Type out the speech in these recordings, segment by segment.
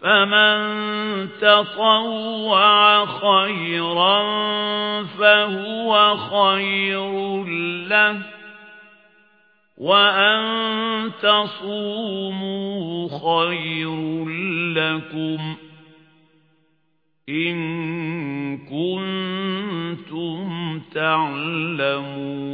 فمن تطوع خيرا فهو خير له وأن تصوموا خير لكم إن كنتم تعلمون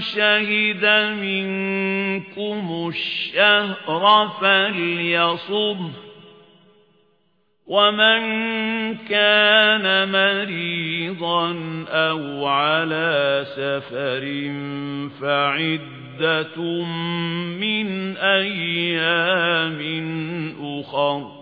شهد منكم الشهر فليصب ومن كان مريضا أو على سفر فعدة من أيام أخر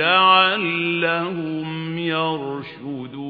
لَعَلَّهُمْ يَرْشُدُونَ